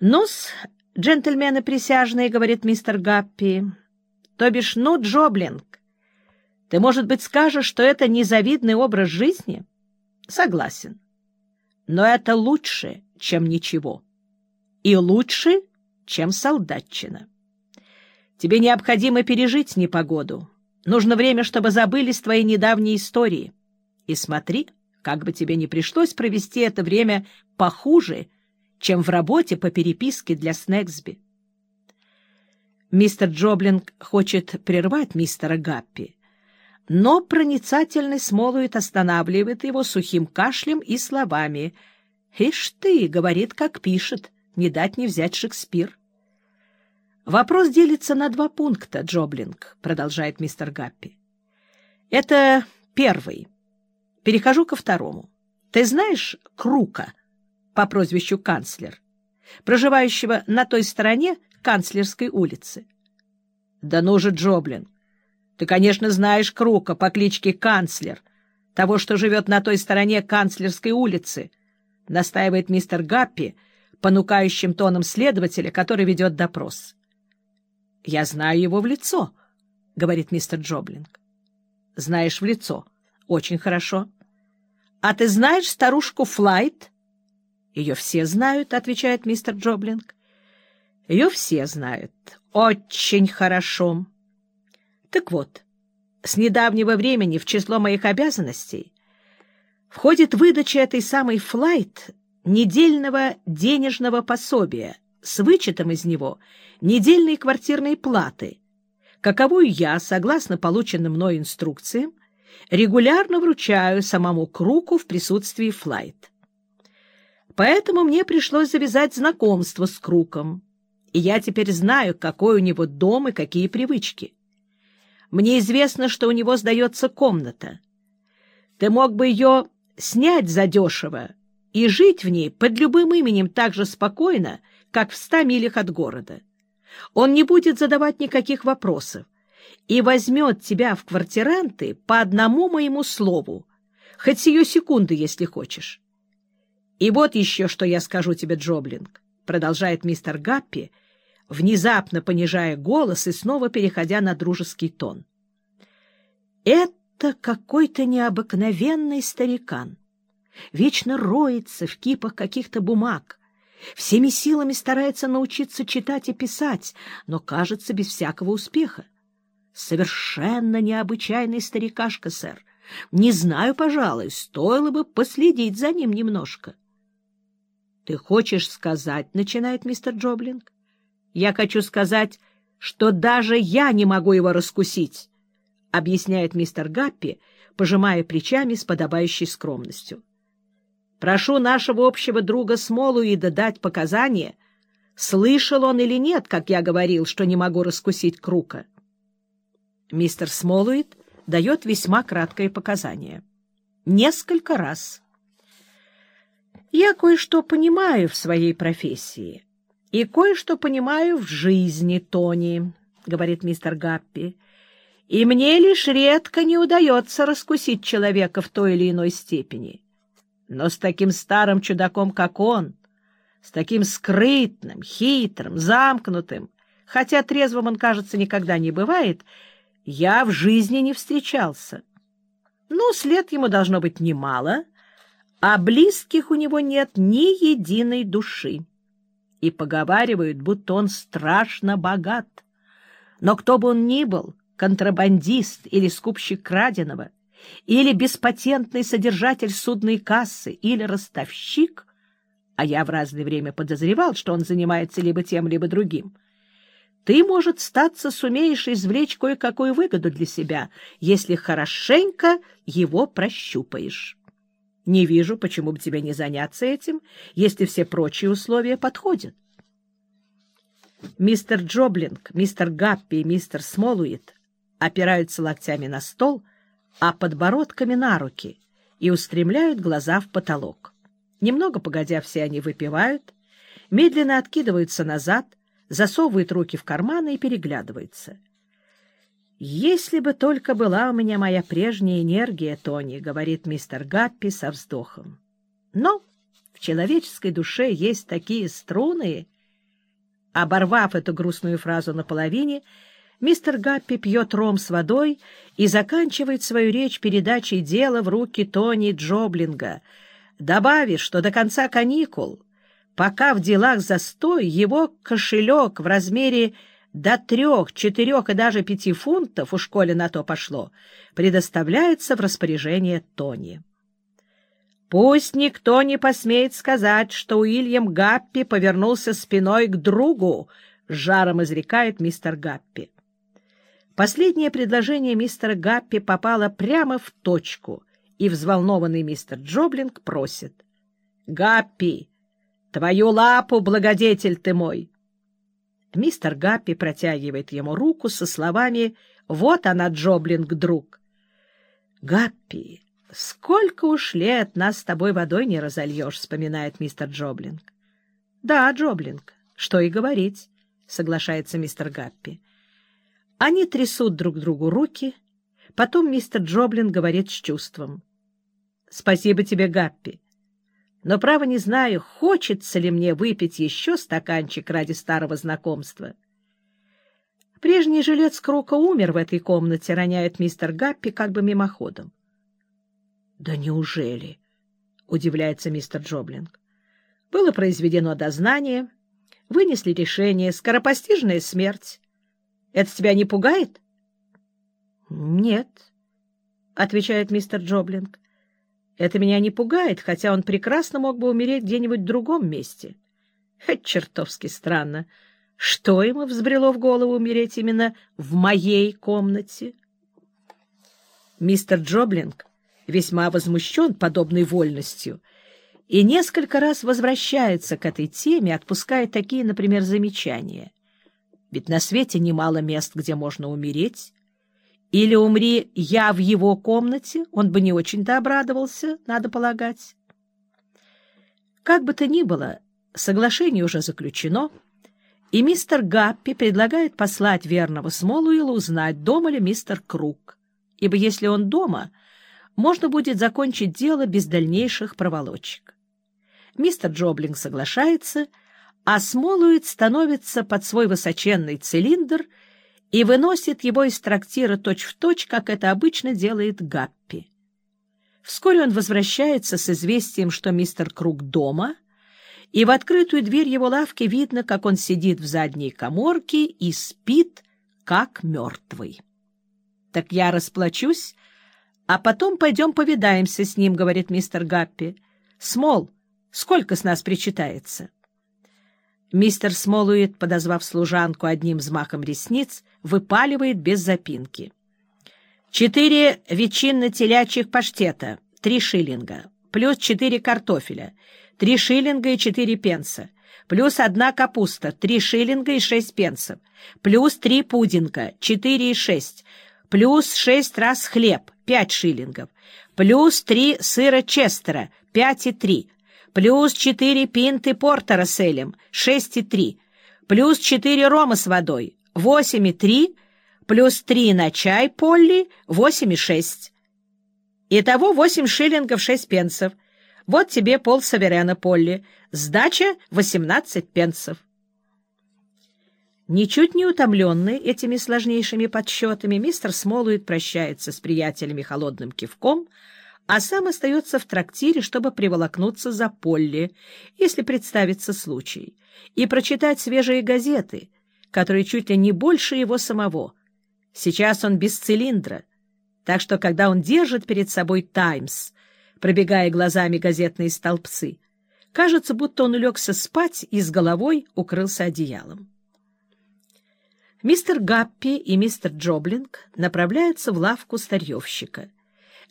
«Ну-с, джентльмены присяжные», — говорит мистер Гаппи, — «то бишь, ну, Джоблинг, ты, может быть, скажешь, что это незавидный образ жизни?» «Согласен. Но это лучше, чем ничего. И лучше, чем солдатчина. Тебе необходимо пережить непогоду. Нужно время, чтобы забылись твои недавние истории. И смотри, как бы тебе не пришлось провести это время похуже, чем в работе по переписке для Снегсби. Мистер Джоблинг хочет прервать мистера Гаппи, но проницательный Смолует останавливает его сухим кашлем и словами. «Ишь ты!» — говорит, как пишет, не дать не взять Шекспир. «Вопрос делится на два пункта, Джоблинг», — продолжает мистер Гаппи. «Это первый. Перехожу ко второму. Ты знаешь Крука?» По прозвищу Канцлер, проживающего на той стороне Канцлерской улицы. — Да ну же, Джоблин, ты, конечно, знаешь Крука по кличке Канцлер, того, что живет на той стороне Канцлерской улицы, — настаивает мистер Гаппи, понукающим тоном следователя, который ведет допрос. — Я знаю его в лицо, — говорит мистер Джоблинг. — Знаешь в лицо. Очень хорошо. — А ты знаешь старушку Флайт? — ее все знают, — отвечает мистер Джоблинг. Ее все знают. Очень хорошо. Так вот, с недавнего времени в число моих обязанностей входит выдача этой самой флайт недельного денежного пособия с вычетом из него недельной квартирной платы, каковую я, согласно полученным мной инструкциям, регулярно вручаю самому Круку в присутствии флайт. Поэтому мне пришлось завязать знакомство с Круком, и я теперь знаю, какой у него дом и какие привычки. Мне известно, что у него сдается комната. Ты мог бы ее снять задешево и жить в ней под любым именем так же спокойно, как в ста милях от города. Он не будет задавать никаких вопросов и возьмет тебя в квартиранты по одному моему слову, хоть сию секунду, если хочешь. И вот еще что я скажу тебе, Джоблинг, продолжает мистер Гаппи, внезапно понижая голос и снова переходя на дружеский тон. Это какой-то необыкновенный старикан. Вечно роется в кипах каких-то бумаг, всеми силами старается научиться читать и писать, но, кажется, без всякого успеха. Совершенно необычайный старикашка, сэр. Не знаю, пожалуй, стоило бы последить за ним немножко. «Ты хочешь сказать, — начинает мистер Джоблинг, — я хочу сказать, что даже я не могу его раскусить, — объясняет мистер Гаппи, пожимая плечами с подобающей скромностью. Прошу нашего общего друга Смолуида дать показания, слышал он или нет, как я говорил, что не могу раскусить Крука. Мистер Смолуид дает весьма краткое показание. Несколько раз. Я кое-что понимаю в своей профессии и кое-что понимаю в жизни, Тони, — говорит мистер Гаппи, — и мне лишь редко не удается раскусить человека в той или иной степени. Но с таким старым чудаком, как он, с таким скрытным, хитрым, замкнутым, хотя трезвым он, кажется, никогда не бывает, я в жизни не встречался. Ну, след ему должно быть немало — а близких у него нет ни единой души. И поговаривают, будто он страшно богат. Но кто бы он ни был, контрабандист или скупщик краденого, или беспатентный содержатель судной кассы, или ростовщик, а я в разное время подозревал, что он занимается либо тем, либо другим, ты, может, статься сумеешь извлечь кое-какую выгоду для себя, если хорошенько его прощупаешь. Не вижу, почему бы тебе не заняться этим, если все прочие условия подходят. Мистер Джоблинг, мистер Гаппи и мистер Смолуит опираются локтями на стол, а подбородками на руки и устремляют глаза в потолок. Немного погодя, все они выпивают, медленно откидываются назад, засовывают руки в карманы и переглядываются. «Если бы только была у меня моя прежняя энергия, Тони», — говорит мистер Гаппи со вздохом. «Но в человеческой душе есть такие струны, Оборвав эту грустную фразу наполовине, мистер Гаппи пьет ром с водой и заканчивает свою речь передачей дела в руки Тони Джоблинга, добавив, что до конца каникул, пока в делах застой, его кошелек в размере до трех, четырех и даже пяти фунтов, у школе на то пошло, предоставляется в распоряжение Тони. Пусть никто не посмеет сказать, что Уильям Гаппи повернулся спиной к другу, — жаром изрекает мистер Гаппи. Последнее предложение мистера Гаппи попало прямо в точку, и взволнованный мистер Джоблинг просит. — Гаппи, твою лапу, благодетель ты мой! Мистер Гаппи протягивает ему руку со словами «Вот она, Джоблинг, друг!» «Гаппи, сколько уж лет нас с тобой водой не разольешь», — вспоминает мистер Джоблинг. «Да, Джоблинг, что и говорить», — соглашается мистер Гаппи. Они трясут друг другу руки, потом мистер Джоблин говорит с чувством. «Спасибо тебе, Гаппи. Но, право, не знаю, хочется ли мне выпить еще стаканчик ради старого знакомства». Прежний жилец Крока умер в этой комнате, роняет мистер Гаппи как бы мимоходом. — Да неужели? — удивляется мистер Джоблинг. Было произведено дознание, вынесли решение, скоропостижная смерть. Это тебя не пугает? — Нет, — отвечает мистер Джоблинг. — Это меня не пугает, хотя он прекрасно мог бы умереть где-нибудь в другом месте. Это чертовски странно. Что ему взбрело в голову умереть именно в моей комнате? Мистер Джоблинг весьма возмущен подобной вольностью и несколько раз возвращается к этой теме, отпуская такие, например, замечания. Ведь на свете немало мест, где можно умереть. Или умри я в его комнате, он бы не очень-то обрадовался, надо полагать. Как бы то ни было, соглашение уже заключено, и мистер Гаппи предлагает послать верного Смолуила узнать, дома ли мистер Круг, ибо если он дома, можно будет закончить дело без дальнейших проволочек. Мистер Джоблинг соглашается — а Смолует становится под свой высоченный цилиндр и выносит его из трактира точь-в-точь, точь, как это обычно делает Гаппи. Вскоре он возвращается с известием, что мистер Круг дома, и в открытую дверь его лавки видно, как он сидит в задней коморке и спит, как мертвый. — Так я расплачусь, а потом пойдем повидаемся с ним, — говорит мистер Гаппи. — Смол, сколько с нас причитается? — Мистер Смолуит, подозвав служанку одним взмахом ресниц, выпаливает без запинки. «Четыре ветчинно-телячьих паштета, три шиллинга, плюс четыре картофеля, три шиллинга и четыре пенса, плюс одна капуста, три шиллинга и шесть пенсов, плюс три пудинга, четыре и шесть, плюс шесть раз хлеб, пять шиллингов, плюс три сыра Честера, пять и три, плюс четыре пинты портера с элем, шесть и три, плюс четыре рома с водой, восемь и три, плюс три на чай Полли, восемь и шесть. Итого восемь шиллингов шесть пенсов. Вот тебе пол саверена, Полли. Сдача восемнадцать пенсов. Ничуть не утомленный этими сложнейшими подсчетами, мистер Смолуит прощается с приятелями холодным кивком, а сам остается в трактире, чтобы приволокнуться за Полли, если представится случай, и прочитать свежие газеты, которые чуть ли не больше его самого. Сейчас он без цилиндра, так что, когда он держит перед собой «Таймс», пробегая глазами газетные столбцы, кажется, будто он улегся спать и с головой укрылся одеялом. Мистер Гаппи и мистер Джоблинг направляются в лавку старьевщика —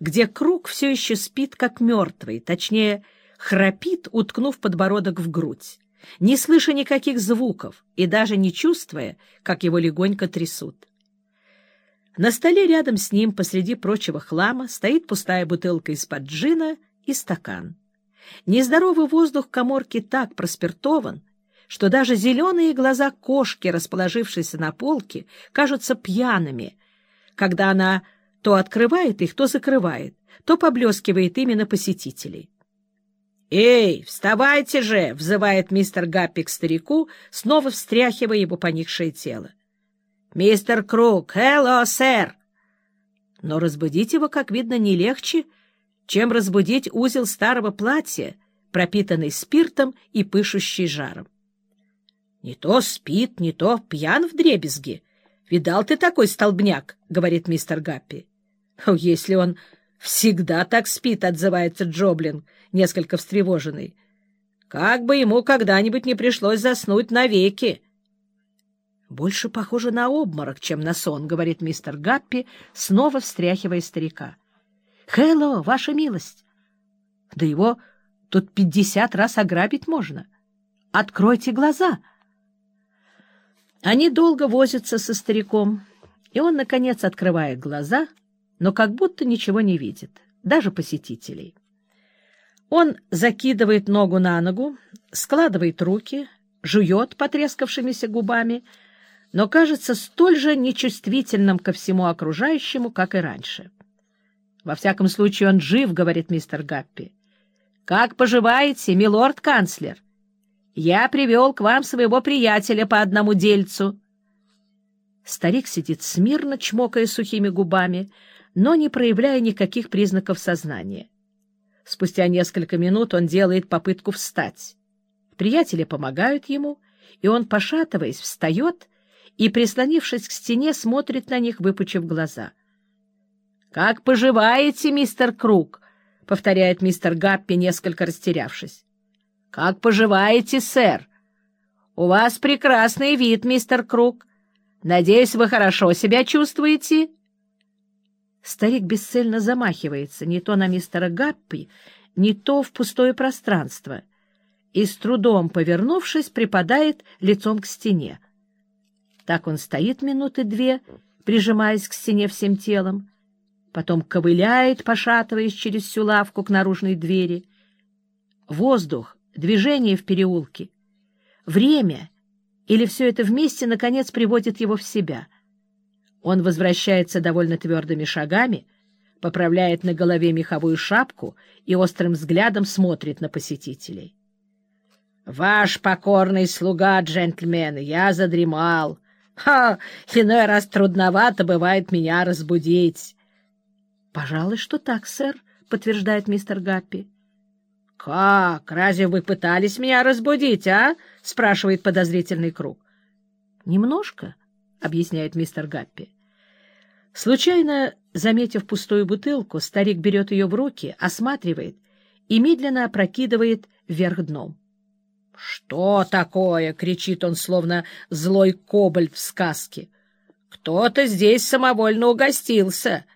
где круг все еще спит, как мертвый, точнее, храпит, уткнув подбородок в грудь, не слыша никаких звуков и даже не чувствуя, как его легонько трясут. На столе рядом с ним, посреди прочего хлама, стоит пустая бутылка из-под джина и стакан. Нездоровый воздух коморки так проспиртован, что даже зеленые глаза кошки, расположившейся на полке, кажутся пьяными, когда она то открывает их, то закрывает, то поблескивает именно посетителей. «Эй, вставайте же!» — взывает мистер Гаппи к старику, снова встряхивая его поникшее тело. «Мистер Круг! Hello, сэр!» Но разбудить его, как видно, не легче, чем разбудить узел старого платья, пропитанный спиртом и пышущий жаром. «Не то спит, не то пьян в дребезги. Видал ты такой столбняк?» — говорит мистер Гаппи. «Если он всегда так спит», — отзывается Джоблин, несколько встревоженный. «Как бы ему когда-нибудь не пришлось заснуть навеки». «Больше похоже на обморок, чем на сон», — говорит мистер Гаппи, снова встряхивая старика. «Хэлло, ваша милость!» «Да его тут пятьдесят раз ограбить можно. Откройте глаза!» Они долго возятся со стариком, и он, наконец, открывает глаза, но как будто ничего не видит, даже посетителей. Он закидывает ногу на ногу, складывает руки, жует потрескавшимися губами, но кажется столь же нечувствительным ко всему окружающему, как и раньше. «Во всяком случае, он жив», — говорит мистер Гаппи. «Как поживаете, милорд-канцлер? Я привел к вам своего приятеля по одному дельцу». Старик сидит смирно, чмокая сухими губами, но не проявляя никаких признаков сознания. Спустя несколько минут он делает попытку встать. Приятели помогают ему, и он, пошатываясь, встает и, прислонившись к стене, смотрит на них, выпучив глаза. — Как поживаете, мистер Круг? — повторяет мистер Гаппи, несколько растерявшись. — Как поживаете, сэр? — У вас прекрасный вид, мистер Круг. Надеюсь, вы хорошо себя чувствуете? — Старик бесцельно замахивается не то на мистера Гаппи, не то в пустое пространство и, с трудом повернувшись, припадает лицом к стене. Так он стоит минуты две, прижимаясь к стене всем телом, потом ковыляет, пошатываясь через всю лавку к наружной двери. Воздух, движение в переулке, время или все это вместе, наконец, приводит его в себя — он возвращается довольно твердыми шагами, поправляет на голове меховую шапку и острым взглядом смотрит на посетителей. «Ваш покорный слуга, джентльмены, я задремал. Ха! Иной раз трудновато бывает меня разбудить». «Пожалуй, что так, сэр», — подтверждает мистер Гаппи. «Как? Разве вы пытались меня разбудить, а?» — спрашивает подозрительный круг. «Немножко», — объясняет мистер Гаппи. Случайно заметив пустую бутылку, старик берет ее в руки, осматривает и медленно опрокидывает вверх дном. — Что такое? — кричит он, словно злой кобальт в сказке. — Кто-то здесь самовольно угостился.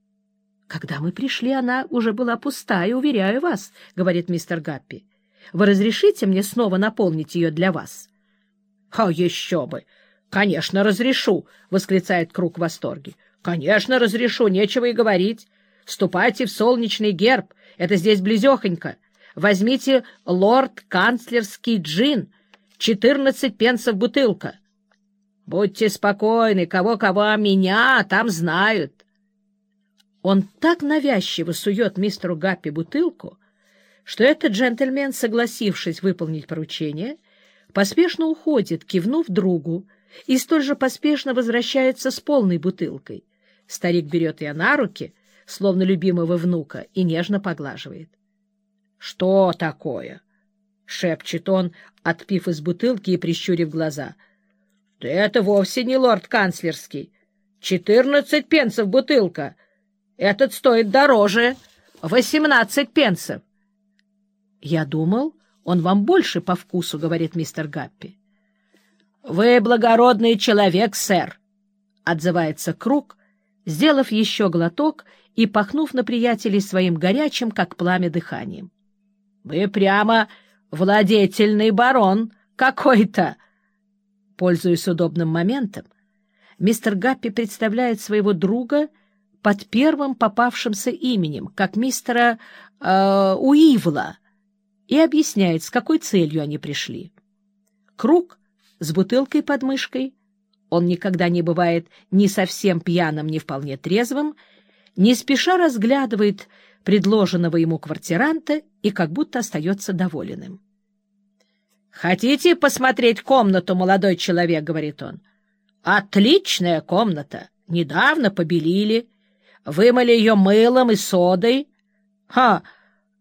— Когда мы пришли, она уже была пустая, уверяю вас, — говорит мистер Гаппи. — Вы разрешите мне снова наполнить ее для вас? — А еще бы! Конечно, разрешу! — восклицает Круг в восторге. Конечно, разрешу, нечего и говорить. Ступайте в солнечный герб, это здесь близехонько. Возьмите лорд-канцлерский джин, четырнадцать пенсов бутылка. Будьте спокойны, кого-кого, а меня там знают. Он так навязчиво сует мистеру Гаппи бутылку, что этот джентльмен, согласившись выполнить поручение, поспешно уходит, кивнув другу, и столь же поспешно возвращается с полной бутылкой — Старик берет ее на руки, словно любимого внука, и нежно поглаживает. — Что такое? — шепчет он, отпив из бутылки и прищурив глаза. — Да это вовсе не лорд-канцлерский. Четырнадцать пенсов бутылка. Этот стоит дороже. Восемнадцать пенсов. — Я думал, он вам больше по вкусу, — говорит мистер Гаппи. — Вы благородный человек, сэр, — отзывается Круг, сделав еще глоток и пахнув на приятелей своим горячим, как пламя, дыханием. — Вы прямо владетельный барон какой-то! Пользуясь удобным моментом, мистер Гаппи представляет своего друга под первым попавшимся именем, как мистера э, Уивла, и объясняет, с какой целью они пришли. Круг с бутылкой под мышкой он никогда не бывает ни совсем пьяным, ни вполне трезвым, не спеша разглядывает предложенного ему квартиранта и как будто остается доволенным. «Хотите посмотреть комнату, молодой человек?» — говорит он. «Отличная комната. Недавно побелили. Вымыли ее мылом и содой. Ха!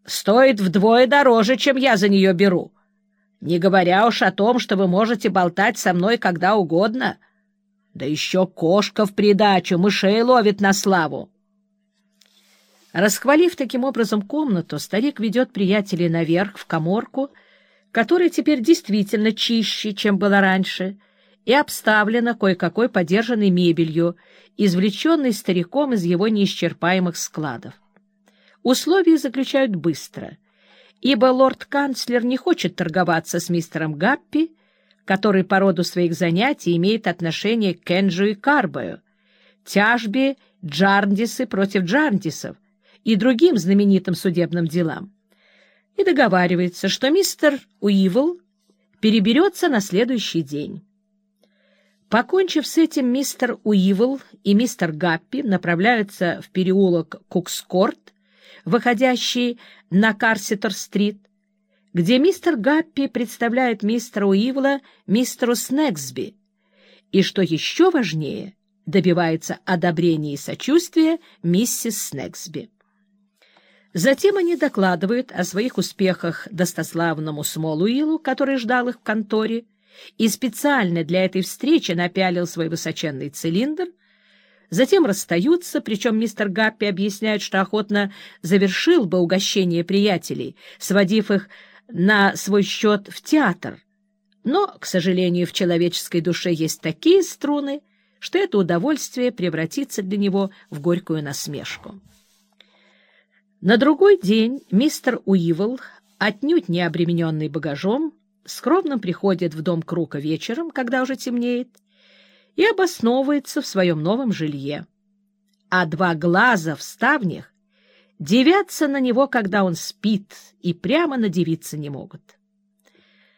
Стоит вдвое дороже, чем я за нее беру. Не говоря уж о том, что вы можете болтать со мной когда угодно. Да еще кошка в придачу, мышей ловит на славу». Расхвалив таким образом комнату, старик ведет приятелей наверх, в коморку — которая теперь действительно чище, чем была раньше, и обставлена кое-какой подержанной мебелью, извлеченной стариком из его неисчерпаемых складов. Условия заключают быстро, ибо лорд-канцлер не хочет торговаться с мистером Гаппи, который по роду своих занятий имеет отношение к Кенджу и Карбою, тяжбе Джарндисы против Джарндисов и другим знаменитым судебным делам и договаривается, что мистер Уивл переберется на следующий день. Покончив с этим, мистер Уивл и мистер Гаппи направляются в переулок Кукскорт, выходящий на Карситер-стрит, где мистер Гаппи представляет мистера Уивла мистеру Снегсби, и, что еще важнее, добивается одобрения и сочувствия миссис Снегсби. Затем они докладывают о своих успехах достославному Смолуилу, который ждал их в конторе, и специально для этой встречи напялил свой высоченный цилиндр. Затем расстаются, причем мистер Гаппи объясняет, что охотно завершил бы угощение приятелей, сводив их на свой счет в театр. Но, к сожалению, в человеческой душе есть такие струны, что это удовольствие превратится для него в горькую насмешку. На другой день мистер Уивл, отнюдь не обремененный багажом, скромно приходит в дом Крука вечером, когда уже темнеет, и обосновывается в своем новом жилье. А два глаза в ставнях девятся на него, когда он спит, и прямо надевиться не могут.